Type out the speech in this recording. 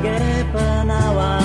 sebagai penawar